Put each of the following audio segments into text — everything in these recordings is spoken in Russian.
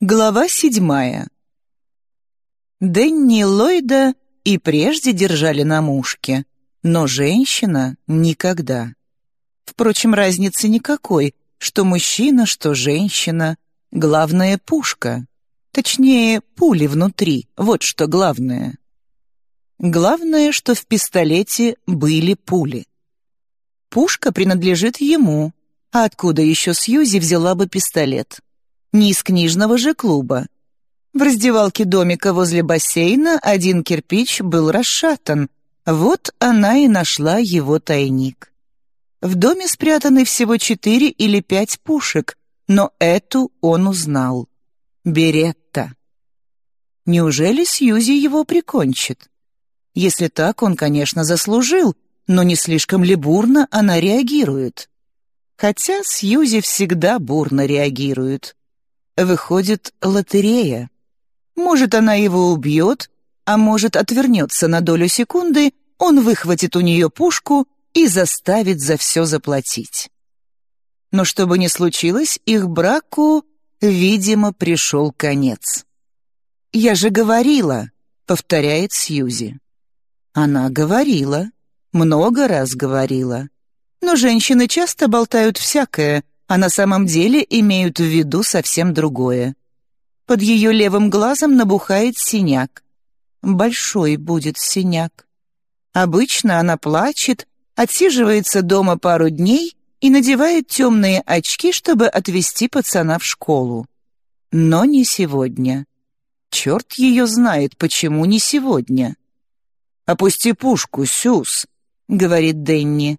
Глава седьмая. Дэнни Ллойда и прежде держали на мушке, но женщина — никогда. Впрочем, разницы никакой, что мужчина, что женщина. Главное — пушка. Точнее, пули внутри, вот что главное. Главное, что в пистолете были пули. Пушка принадлежит ему, а откуда еще Сьюзи взяла бы пистолет? Не из книжного же клуба. В раздевалке домика возле бассейна один кирпич был расшатан. Вот она и нашла его тайник. В доме спрятаны всего четыре или пять пушек, но эту он узнал. Беретта. Неужели Сьюзи его прикончит? Если так, он, конечно, заслужил, но не слишком ли бурно она реагирует? Хотя Сьюзи всегда бурно реагирует. Выходит, лотерея. Может, она его убьет, а может, отвернется на долю секунды, он выхватит у нее пушку и заставит за все заплатить. Но что бы ни случилось, их браку, видимо, пришел конец. «Я же говорила», — повторяет Сьюзи. Она говорила, много раз говорила. Но женщины часто болтают всякое, а на самом деле имеют в виду совсем другое. Под ее левым глазом набухает синяк. Большой будет синяк. Обычно она плачет, отсиживается дома пару дней и надевает темные очки, чтобы отвезти пацана в школу. Но не сегодня. Черт ее знает, почему не сегодня. «Опусти пушку, Сюз», — говорит Денни.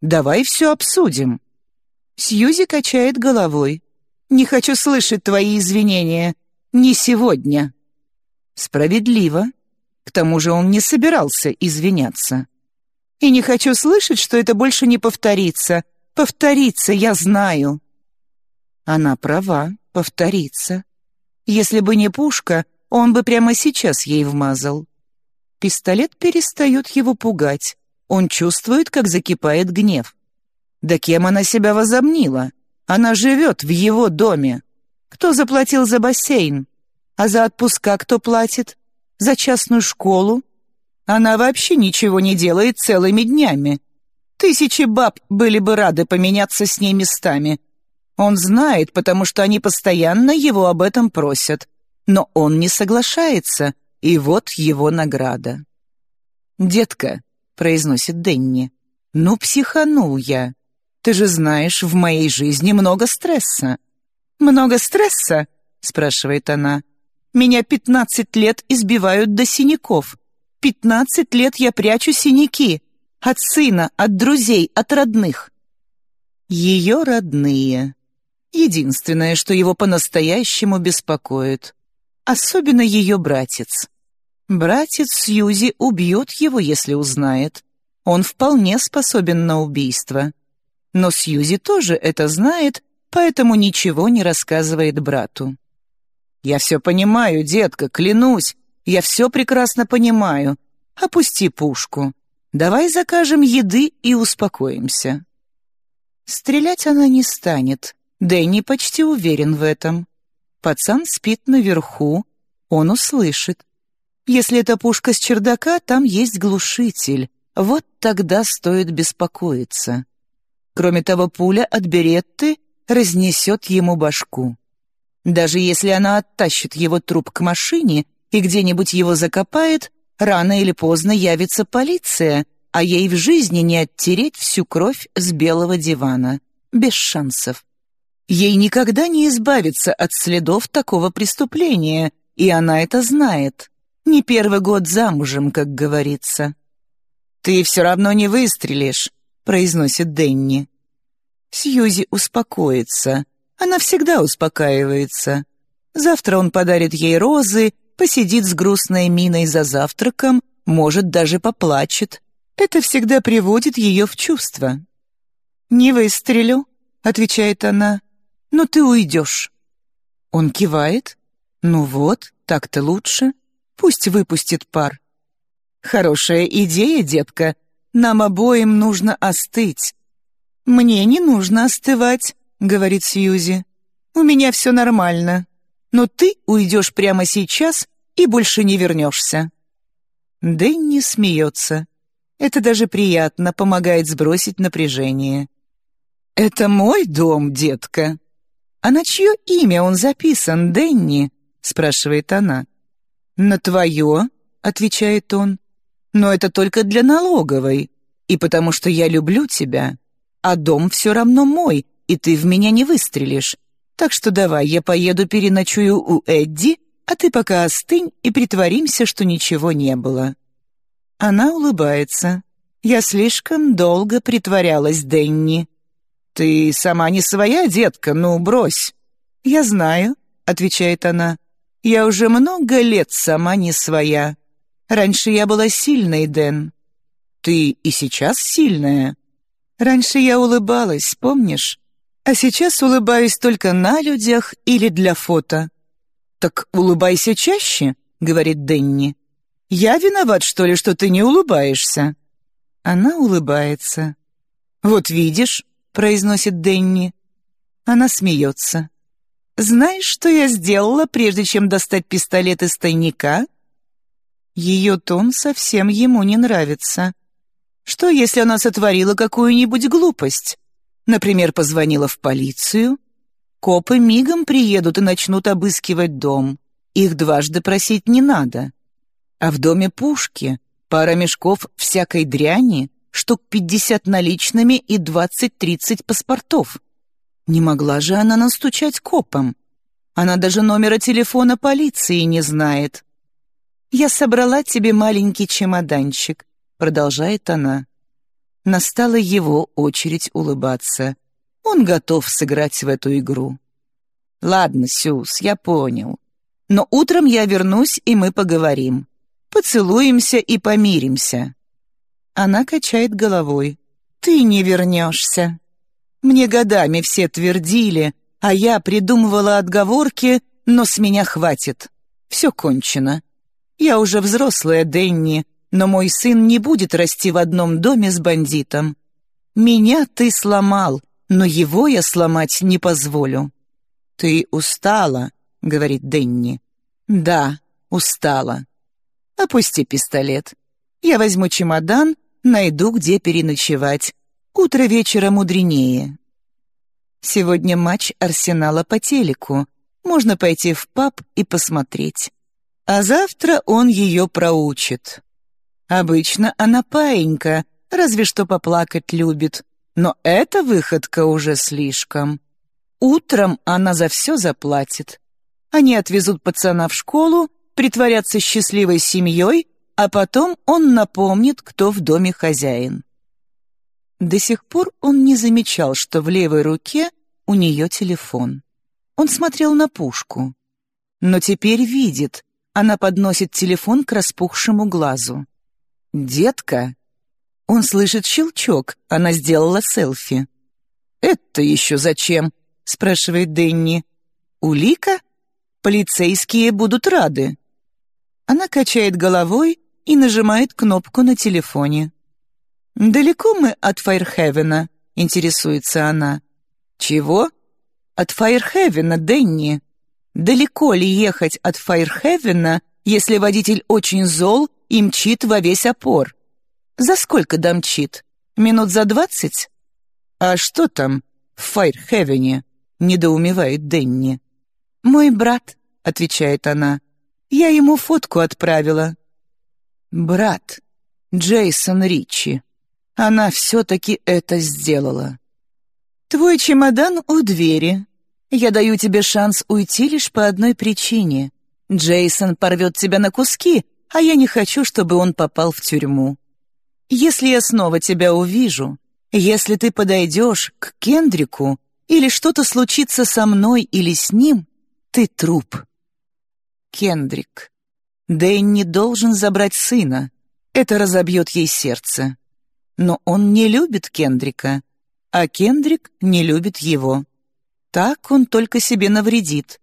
«Давай все обсудим». Сьюзи качает головой. «Не хочу слышать твои извинения. Не сегодня». Справедливо. К тому же он не собирался извиняться. «И не хочу слышать, что это больше не повторится. Повторится, я знаю». Она права, повторится. Если бы не пушка, он бы прямо сейчас ей вмазал. Пистолет перестает его пугать. Он чувствует, как закипает гнев. Да кем она себя возомнила? Она живет в его доме. Кто заплатил за бассейн? А за отпуска кто платит? За частную школу? Она вообще ничего не делает целыми днями. Тысячи баб были бы рады поменяться с ней местами. Он знает, потому что они постоянно его об этом просят. Но он не соглашается — и вот его награда. «Детка», — произносит Денни, — «ну, психанул я. Ты же знаешь, в моей жизни много стресса». «Много стресса?» — спрашивает она. «Меня пятнадцать лет избивают до синяков. Пятнадцать лет я прячу синяки. От сына, от друзей, от родных». Ее родные. Единственное, что его по-настоящему беспокоит особенно ее братец. Братец Сьюзи убьет его, если узнает. Он вполне способен на убийство. Но Сьюзи тоже это знает, поэтому ничего не рассказывает брату. «Я все понимаю, детка, клянусь, я все прекрасно понимаю. Опусти пушку. Давай закажем еды и успокоимся». Стрелять она не станет, Дэнни почти уверен в этом. Пацан спит наверху, он услышит. Если это пушка с чердака, там есть глушитель. Вот тогда стоит беспокоиться. Кроме того, пуля от беретты разнесет ему башку. Даже если она оттащит его труп к машине и где-нибудь его закопает, рано или поздно явится полиция, а ей в жизни не оттереть всю кровь с белого дивана. Без шансов. Ей никогда не избавиться от следов такого преступления, и она это знает. Не первый год замужем, как говорится. «Ты все равно не выстрелишь», — произносит Денни. Сьюзи успокоится. Она всегда успокаивается. Завтра он подарит ей розы, посидит с грустной миной за завтраком, может, даже поплачет. Это всегда приводит ее в чувство. «Не выстрелю», — отвечает она но ты уйдешь». Он кивает. «Ну вот, так-то лучше. Пусть выпустит пар». «Хорошая идея, детка. Нам обоим нужно остыть». «Мне не нужно остывать», — говорит Сьюзи. «У меня все нормально». но ты уйдешь прямо сейчас и больше не вернешься». Дэнни смеется. Это даже приятно, помогает сбросить напряжение. «Это мой дом, детка». «А на чье имя он записан, Дэнни?» — спрашивает она. «На твое», — отвечает он. «Но это только для налоговой, и потому что я люблю тебя. А дом все равно мой, и ты в меня не выстрелишь. Так что давай, я поеду переночую у Эдди, а ты пока остынь и притворимся, что ничего не было». Она улыбается. «Я слишком долго притворялась, Денни». «Ты сама не своя, детка, ну, брось». «Я знаю», — отвечает она. «Я уже много лет сама не своя. Раньше я была сильной, Дэн». «Ты и сейчас сильная?» «Раньше я улыбалась, помнишь? А сейчас улыбаюсь только на людях или для фото». «Так улыбайся чаще», — говорит Дэнни. «Я виноват, что ли, что ты не улыбаешься?» Она улыбается. «Вот видишь», — произносит Дэнни. Она смеется. «Знаешь, что я сделала, прежде чем достать пистолет из тайника?» Ее тон совсем ему не нравится. Что, если она сотворила какую-нибудь глупость? Например, позвонила в полицию? Копы мигом приедут и начнут обыскивать дом. Их дважды просить не надо. А в доме пушки, пара мешков всякой дряни, штук пятьдесят наличными и двадцать-тридцать паспортов. Не могла же она настучать копам. Она даже номера телефона полиции не знает. «Я собрала тебе маленький чемоданчик», — продолжает она. Настала его очередь улыбаться. Он готов сыграть в эту игру. «Ладно, Сюз, я понял. Но утром я вернусь, и мы поговорим. Поцелуемся и помиримся». Она качает головой. «Ты не вернешься». Мне годами все твердили, а я придумывала отговорки, но с меня хватит. Все кончено. Я уже взрослая, Денни, но мой сын не будет расти в одном доме с бандитом. Меня ты сломал, но его я сломать не позволю». «Ты устала», — говорит Денни. «Да, устала. Опусти пистолет. Я возьму чемодан, найду, где переночевать. Утро вечера мудренее». Сегодня матч Арсенала по телеку. Можно пойти в паб и посмотреть. А завтра он ее проучит. Обычно она паинька, разве что поплакать любит. Но эта выходка уже слишком. Утром она за все заплатит. Они отвезут пацана в школу, притворятся счастливой семьей, а потом он напомнит, кто в доме хозяин. До сих пор он не замечал, что в левой руке у нее телефон. Он смотрел на пушку. Но теперь видит, она подносит телефон к распухшему глазу. «Детка!» Он слышит щелчок, она сделала селфи. «Это еще зачем?» — спрашивает Дэнни. «Улика? Полицейские будут рады». Она качает головой и нажимает кнопку на телефоне. «Далеко мы от Файрхевена?» — интересуется она. «Чего?» «От Файрхевена, Дэнни. Далеко ли ехать от Файрхевена, если водитель очень зол и мчит во весь опор. За сколько домчит? Минут за двадцать? А что там в Файрхевене? Недоумевает Денни. Мой брат, отвечает она. Я ему фотку отправила. Брат, Джейсон Ричи. Она все-таки это сделала. Твой чемодан у двери. Я даю тебе шанс уйти лишь по одной причине. Джейсон порвет тебя на куски, а я не хочу, чтобы он попал в тюрьму. Если я снова тебя увижу, если ты подойдешь к Кендрику или что-то случится со мной или с ним, ты труп. Кендрик. Дэнни должен забрать сына. Это разобьет ей сердце. Но он не любит Кендрика, а Кендрик не любит его. Так он только себе навредит.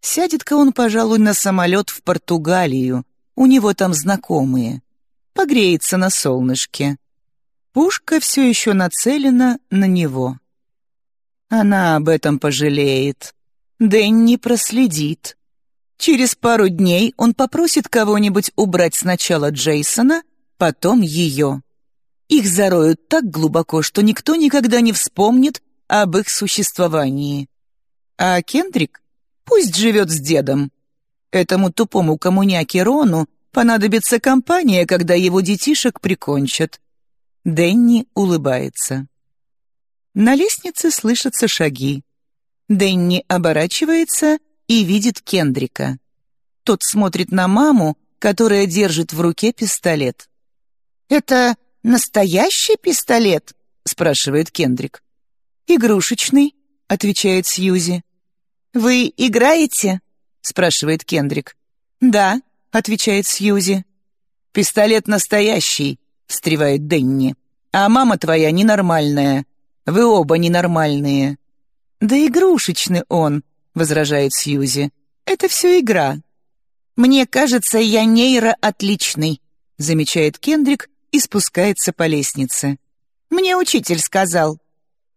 Сядет-ка он, пожалуй, на самолет в Португалию, у него там знакомые. Погреется на солнышке. Пушка все еще нацелена на него. Она об этом пожалеет. Дэнни проследит. Через пару дней он попросит кого-нибудь убрать сначала Джейсона, потом ее. Их зароют так глубоко, что никто никогда не вспомнит об их существовании. А Кендрик пусть живет с дедом. Этому тупому коммуняке Рону понадобится компания, когда его детишек прикончат. Дэнни улыбается. На лестнице слышатся шаги. Дэнни оборачивается и видит Кендрика. Тот смотрит на маму, которая держит в руке пистолет. «Это настоящий пистолет?» — спрашивает Кендрик. «Игрушечный», — отвечает Сьюзи. «Вы играете?» — спрашивает Кендрик. «Да», — отвечает Сьюзи. «Пистолет настоящий», — встревает Денни. «А мама твоя ненормальная. Вы оба ненормальные». «Да игрушечный он», — возражает Сьюзи. «Это все игра». «Мне кажется, я нейро отличный», — замечает Кендрик и спускается по лестнице. «Мне учитель сказал».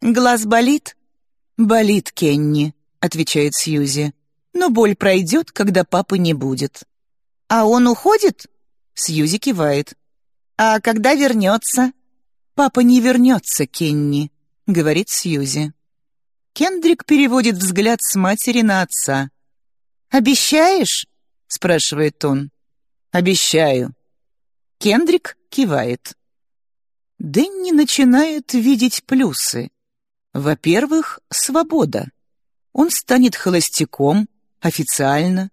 «Глаз болит?» «Болит, Кенни», — отвечает Сьюзи. «Но боль пройдет, когда папы не будет». «А он уходит?» Сьюзи кивает. «А когда вернется?» «Папа не вернется, Кенни», — говорит Сьюзи. Кендрик переводит взгляд с матери на отца. «Обещаешь?» — спрашивает он. «Обещаю». Кендрик кивает. Дэнни начинает видеть плюсы. Во-первых, свобода. Он станет холостяком, официально.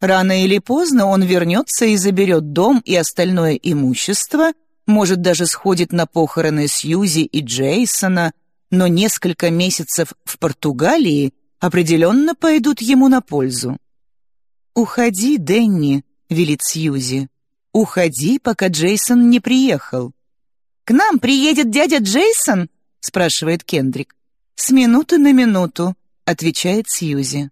Рано или поздно он вернется и заберет дом и остальное имущество, может, даже сходит на похороны Сьюзи и Джейсона — но несколько месяцев в Португалии определенно пойдут ему на пользу. «Уходи, Денни», — велит Сьюзи. «Уходи, пока Джейсон не приехал». «К нам приедет дядя Джейсон?» — спрашивает Кендрик. «С минуты на минуту», — отвечает Сьюзи.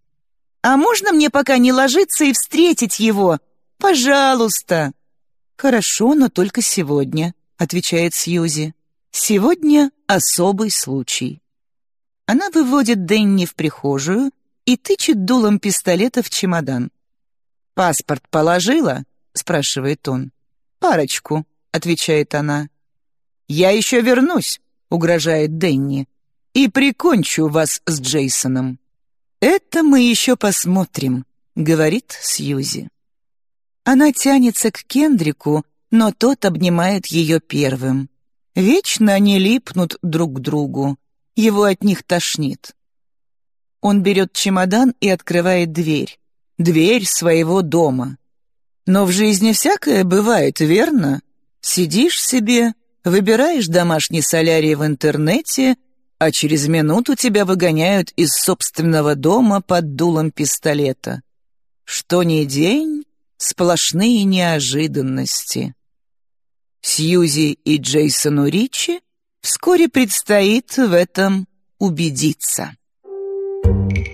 «А можно мне пока не ложиться и встретить его? Пожалуйста!» «Хорошо, но только сегодня», — отвечает Сьюзи. Сегодня особый случай. Она выводит Дэнни в прихожую и тычет дулом пистолета в чемодан. «Паспорт положила?» — спрашивает он. «Парочку», — отвечает она. «Я еще вернусь», — угрожает Дэнни, «и прикончу вас с Джейсоном». «Это мы еще посмотрим», — говорит Сьюзи. Она тянется к Кендрику, но тот обнимает ее первым. Вечно они липнут друг к другу. Его от них тошнит. Он берет чемодан и открывает дверь. Дверь своего дома. Но в жизни всякое бывает, верно? Сидишь себе, выбираешь домашний солярий в интернете, а через минуту тебя выгоняют из собственного дома под дулом пистолета. Что ни день, сплошные неожиданности. Сьюзи и Джейсону Ричи вскоре предстоит в этом убедиться. Thank you.